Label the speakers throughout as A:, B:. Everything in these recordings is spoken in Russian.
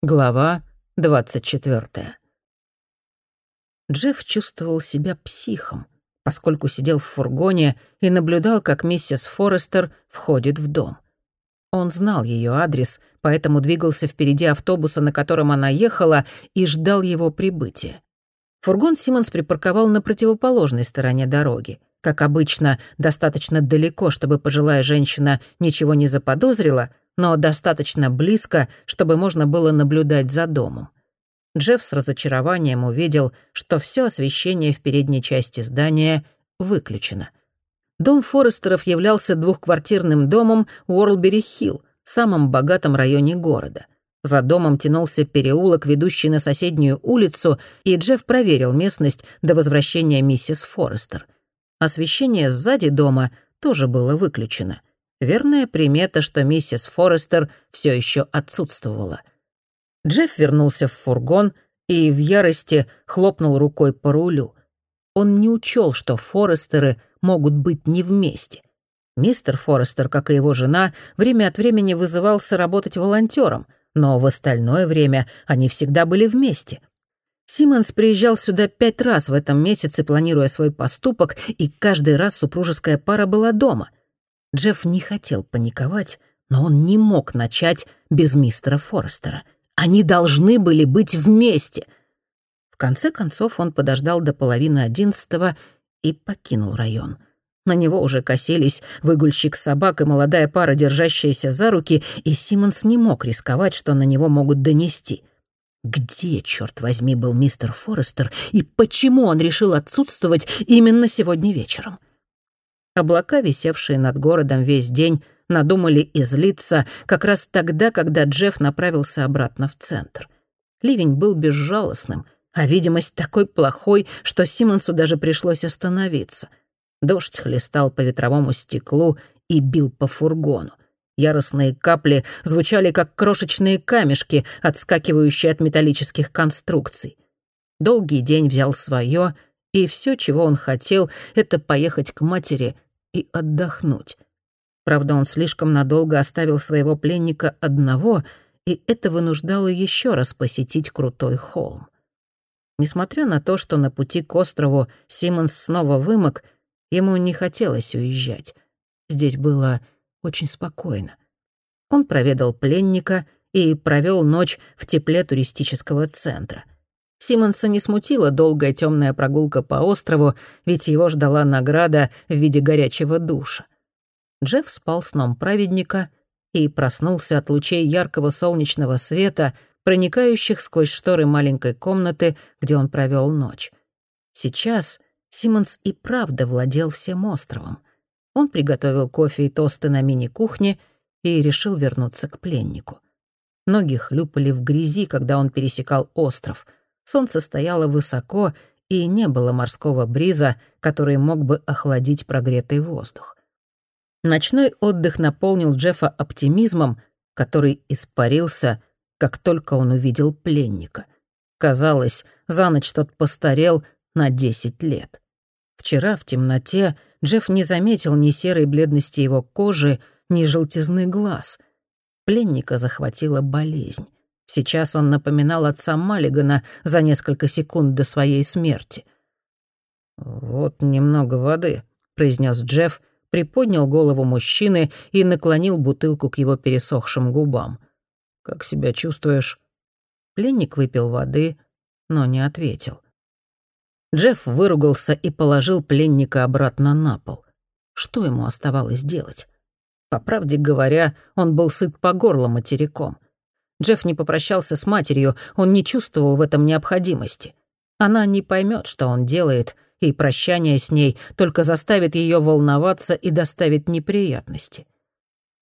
A: Глава 24. Джефф чувствовал себя психом, поскольку сидел в фургоне и наблюдал, как миссис Форестер входит в дом. Он знал ее адрес, поэтому двигался впереди автобуса, на котором она ехала, и ждал его прибытия. Фургон Симмонс припарковал на противоположной стороне дороги. Как обычно, достаточно далеко, чтобы пожилая женщина ничего не заподозрила — но достаточно близко, чтобы можно было наблюдать за домом. Джефф с разочарованием увидел, что все освещение в передней части здания выключено. Дом Форестеров являлся двухквартирным домом Уорлбери-Хилл, самом богатом районе города. За домом тянулся переулок, ведущий на соседнюю улицу, и Джефф проверил местность до возвращения миссис Форестер. Освещение сзади дома тоже было выключено. Верная примета, что миссис Форестер все еще отсутствовала. Джефф вернулся в фургон и в ярости хлопнул рукой по рулю. Он не учел, что Форестеры могут быть не вместе. Мистер Форестер, как и его жена, время от времени вызывался работать волонтером, но в остальное время они всегда были вместе. Симмонс приезжал сюда пять раз в этом месяце, планируя свой поступок, и каждый раз супружеская пара была дома — Джефф не хотел паниковать, но он не мог начать без мистера Форестера. Они должны были быть вместе. В конце концов он подождал до половины одиннадцатого и покинул район. На него уже косились выгульщик собак и молодая пара, держащаяся за руки, и Симмонс не мог рисковать, что на него могут донести. Где, черт возьми, был мистер Форестер, и почему он решил отсутствовать именно сегодня вечером? — Облака, висевшие над городом весь день, надумали излиться как раз тогда, когда Джефф направился обратно в центр. Ливень был безжалостным, а видимость такой плохой, что Симонсу даже пришлось остановиться. Дождь хлестал по ветровому стеклу и бил по фургону. Яростные капли звучали, как крошечные камешки, отскакивающие от металлических конструкций. Долгий день взял свое, и все, чего он хотел, это поехать к матери — и отдохнуть. Правда, он слишком надолго оставил своего пленника одного, и это вынуждало еще раз посетить крутой холм. Несмотря на то, что на пути к острову Симмонс снова вымок, ему не хотелось уезжать. Здесь было очень спокойно. Он проведал пленника и провел ночь в тепле туристического центра — Симонса не смутила долгая темная прогулка по острову, ведь его ждала награда в виде горячего душа. Джефф спал сном праведника и проснулся от лучей яркого солнечного света, проникающих сквозь шторы маленькой комнаты, где он провел ночь. Сейчас Симмонс и правда владел всем островом. Он приготовил кофе и тосты на мини-кухне и решил вернуться к пленнику. Ноги хлюпали в грязи, когда он пересекал остров — Солнце стояло высоко, и не было морского бриза, который мог бы охладить прогретый воздух. Ночной отдых наполнил Джеффа оптимизмом, который испарился, как только он увидел пленника. Казалось, за ночь тот постарел на 10 лет. Вчера в темноте Джефф не заметил ни серой бледности его кожи, ни желтизны глаз. Пленника захватила болезнь. Сейчас он напоминал отца Маллигана за несколько секунд до своей смерти. «Вот немного воды», — произнес Джефф, приподнял голову мужчины и наклонил бутылку к его пересохшим губам. «Как себя чувствуешь?» Пленник выпил воды, но не ответил. Джефф выругался и положил пленника обратно на пол. Что ему оставалось делать? По правде говоря, он был сыт по горло материком — Джефф не попрощался с матерью, он не чувствовал в этом необходимости. Она не поймет, что он делает, и прощание с ней только заставит ее волноваться и доставит неприятности.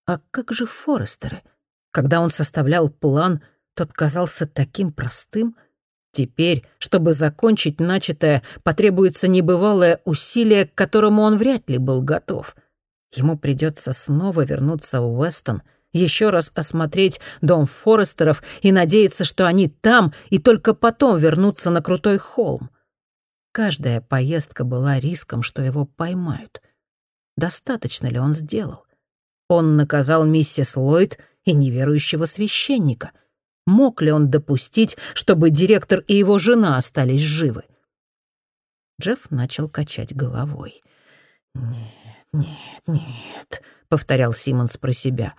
A: А как же Форестеры? Когда он составлял план, тот казался таким простым. Теперь, чтобы закончить начатое, потребуется небывалое усилие, к которому он вряд ли был готов. Ему придется снова вернуться в Уэстон — еще раз осмотреть дом Форестеров и надеяться, что они там, и только потом вернуться на крутой холм. Каждая поездка была риском, что его поймают. Достаточно ли он сделал? Он наказал миссис Ллойд и неверующего священника. Мог ли он допустить, чтобы директор и его жена остались живы? Джефф начал качать головой. «Нет, нет, нет», — повторял Симмонс про себя.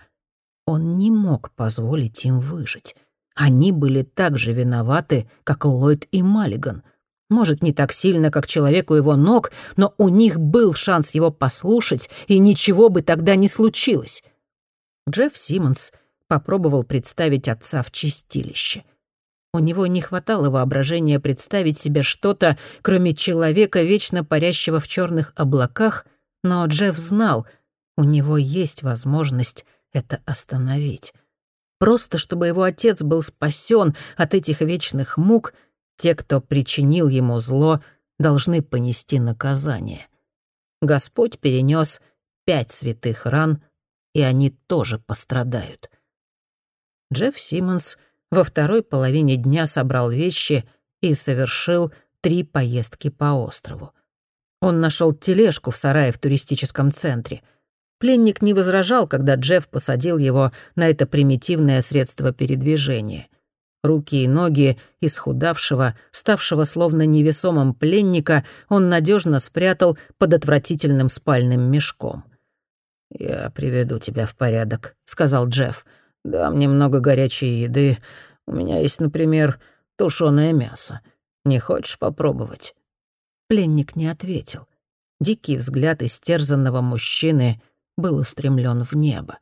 A: Он не мог позволить им выжить. Они были так же виноваты, как Ллойд и Маллиган. Может, не так сильно, как человеку его ног, но у них был шанс его послушать, и ничего бы тогда не случилось. Джефф Симмонс попробовал представить отца в чистилище. У него не хватало воображения представить себе что-то, кроме человека, вечно парящего в черных облаках, но Джефф знал, у него есть возможность это остановить. Просто чтобы его отец был спасен от этих вечных мук, те, кто причинил ему зло, должны понести наказание. Господь перенес пять святых ран, и они тоже пострадают. Джефф Симмонс во второй половине дня собрал вещи и совершил три поездки по острову. Он нашел тележку в сарае в туристическом центре. Пленник не возражал, когда Джефф посадил его на это примитивное средство передвижения. Руки и ноги исхудавшего, ставшего словно невесомым пленника, он надежно спрятал под отвратительным спальным мешком. «Я приведу тебя в порядок», — сказал Джефф. Дам немного горячей еды. У меня есть, например, тушеное мясо. Не хочешь попробовать?» Пленник не ответил. Дикий взгляд истерзанного мужчины был устремлен в небо.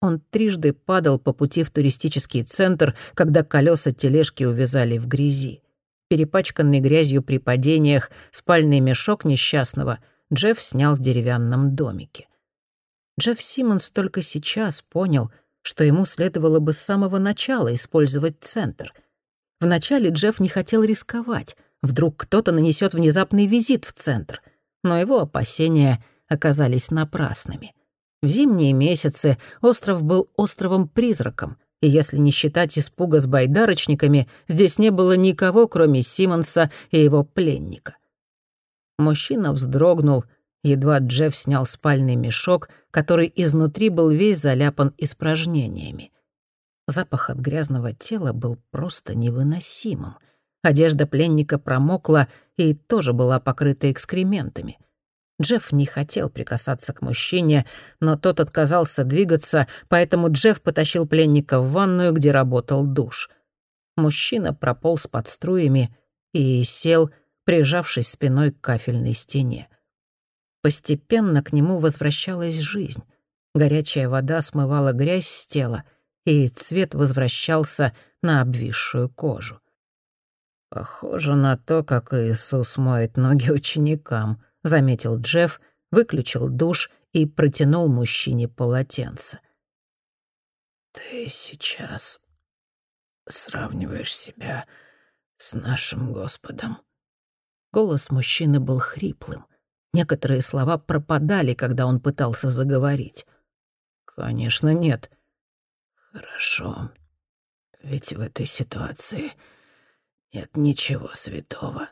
A: Он трижды падал по пути в туристический центр, когда колеса тележки увязали в грязи. Перепачканный грязью при падениях спальный мешок несчастного Джефф снял в деревянном домике. Джефф Симмонс только сейчас понял, что ему следовало бы с самого начала использовать центр. Вначале Джефф не хотел рисковать. Вдруг кто-то нанесет внезапный визит в центр. Но его опасения оказались напрасными. В зимние месяцы остров был островом-призраком, и если не считать испуга с байдарочниками, здесь не было никого, кроме Симмонса и его пленника. Мужчина вздрогнул — Едва Джефф снял спальный мешок, который изнутри был весь заляпан испражнениями. Запах от грязного тела был просто невыносимым. Одежда пленника промокла и тоже была покрыта экскрементами. Джефф не хотел прикасаться к мужчине, но тот отказался двигаться, поэтому Джефф потащил пленника в ванную, где работал душ. Мужчина прополз под струями и сел, прижавшись спиной к кафельной стене. Постепенно к нему возвращалась жизнь. Горячая вода смывала грязь с тела, и цвет возвращался на обвисшую кожу. «Похоже на то, как Иисус моет ноги ученикам», — заметил Джефф, выключил душ и протянул мужчине полотенце. «Ты сейчас сравниваешь себя с нашим Господом». Голос мужчины был хриплым. Некоторые слова пропадали, когда он пытался заговорить. «Конечно, нет». «Хорошо. Ведь в этой ситуации нет ничего святого.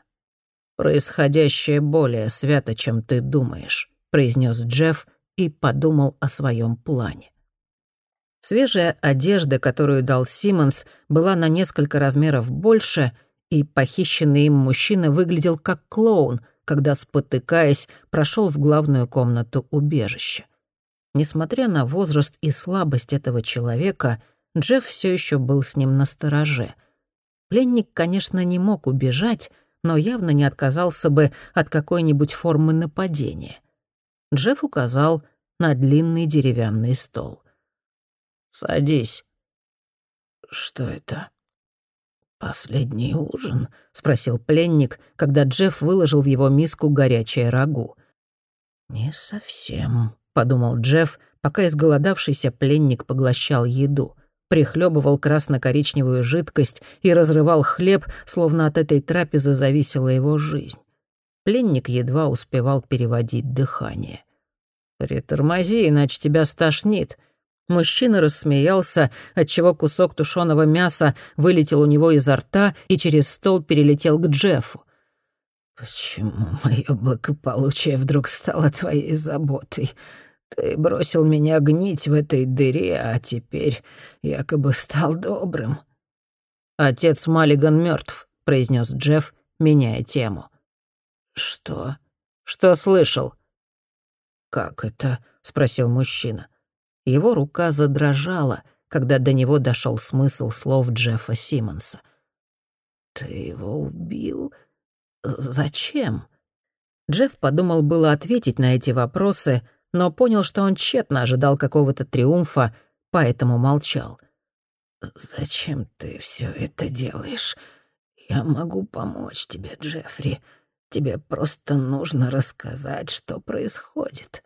A: Происходящее более свято, чем ты думаешь», — произнес Джефф и подумал о своем плане. Свежая одежда, которую дал Симмонс, была на несколько размеров больше, и похищенный им мужчина выглядел как клоун — когда, спотыкаясь, прошел в главную комнату убежища. Несмотря на возраст и слабость этого человека, Джефф все еще был с ним на стороже. Пленник, конечно, не мог убежать, но явно не отказался бы от какой-нибудь формы нападения. Джефф указал на длинный деревянный стол. «Садись». «Что это?» «Последний ужин?» — спросил пленник, когда Джефф выложил в его миску горячее рагу. «Не совсем», — подумал Джефф, пока изголодавшийся пленник поглощал еду, прихлебывал красно-коричневую жидкость и разрывал хлеб, словно от этой трапезы зависела его жизнь. Пленник едва успевал переводить дыхание. «Притормози, иначе тебя стошнит», Мужчина рассмеялся, отчего кусок тушеного мяса вылетел у него изо рта и через стол перелетел к Джеффу. «Почему мое благополучие вдруг стало твоей заботой? Ты бросил меня гнить в этой дыре, а теперь якобы стал добрым. «Отец Маллиган мертв, произнес Джефф, меняя тему.
B: «Что?»
A: «Что слышал?»
B: «Как это?»
A: — спросил мужчина. Его рука задрожала, когда до него дошел смысл слов Джеффа Симмонса.
B: «Ты его убил? Зачем?»
A: Джефф подумал было ответить на эти вопросы, но понял, что он тщетно ожидал какого-то триумфа, поэтому молчал.
B: «Зачем ты все это делаешь? Я могу помочь тебе, Джеффри. Тебе просто нужно рассказать, что происходит».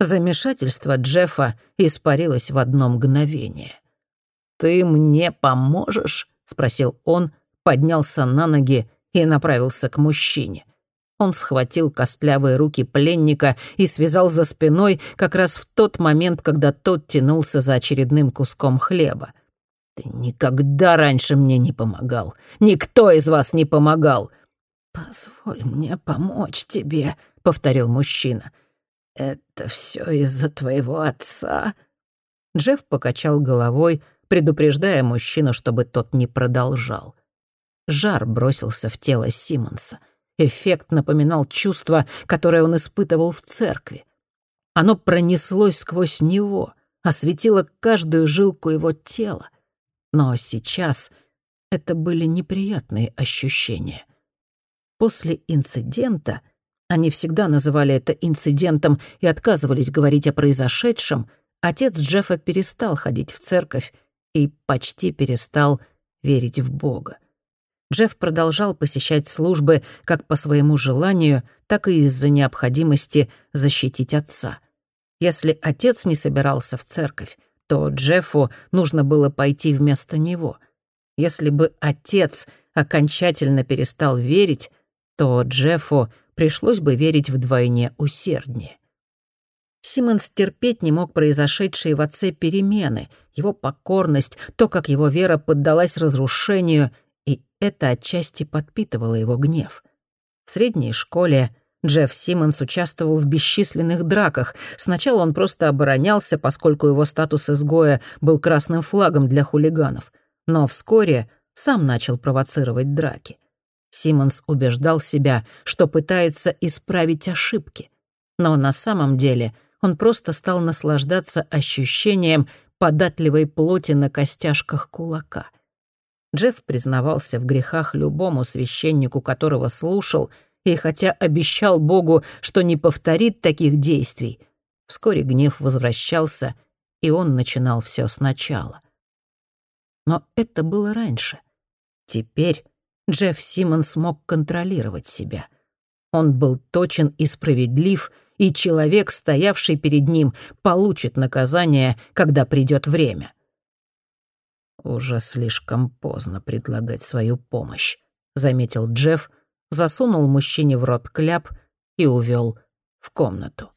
A: Замешательство Джеффа испарилось в одно мгновение. «Ты мне поможешь?» — спросил он, поднялся на ноги и направился к мужчине. Он схватил костлявые руки пленника и связал за спиной как раз в тот момент, когда тот тянулся за очередным куском хлеба. «Ты никогда раньше мне не помогал. Никто из вас не помогал!»
B: «Позволь мне помочь тебе», — повторил мужчина. «Это все из-за твоего отца?»
A: Джефф покачал головой, предупреждая мужчину, чтобы тот не продолжал. Жар бросился в тело Симмонса. Эффект напоминал чувство, которое он испытывал в церкви. Оно пронеслось сквозь него, осветило каждую жилку его тела. Но сейчас это были неприятные ощущения. После инцидента они всегда называли это инцидентом и отказывались говорить о произошедшем, отец Джеффа перестал ходить в церковь и почти перестал верить в Бога. Джефф продолжал посещать службы как по своему желанию, так и из-за необходимости защитить отца. Если отец не собирался в церковь, то Джеффу нужно было пойти вместо него. Если бы отец окончательно перестал верить, то Джеффу пришлось бы верить вдвойне усерднее. Симмонс терпеть не мог произошедшие в отце перемены, его покорность, то, как его вера поддалась разрушению, и это отчасти подпитывало его гнев. В средней школе Джефф Симмонс участвовал в бесчисленных драках. Сначала он просто оборонялся, поскольку его статус изгоя был красным флагом для хулиганов. Но вскоре сам начал провоцировать драки. Симмонс убеждал себя, что пытается исправить ошибки. Но на самом деле он просто стал наслаждаться ощущением податливой плоти на костяшках кулака. Джефф признавался в грехах любому священнику, которого слушал, и хотя обещал Богу, что не повторит таких действий, вскоре гнев возвращался, и он начинал все сначала. Но это было раньше. Теперь Джефф Симмонс мог контролировать себя. Он был точен и справедлив, и человек, стоявший перед ним, получит наказание, когда придет время. «Уже слишком поздно предлагать свою помощь», — заметил Джефф, засунул мужчине в рот кляп и увел в комнату.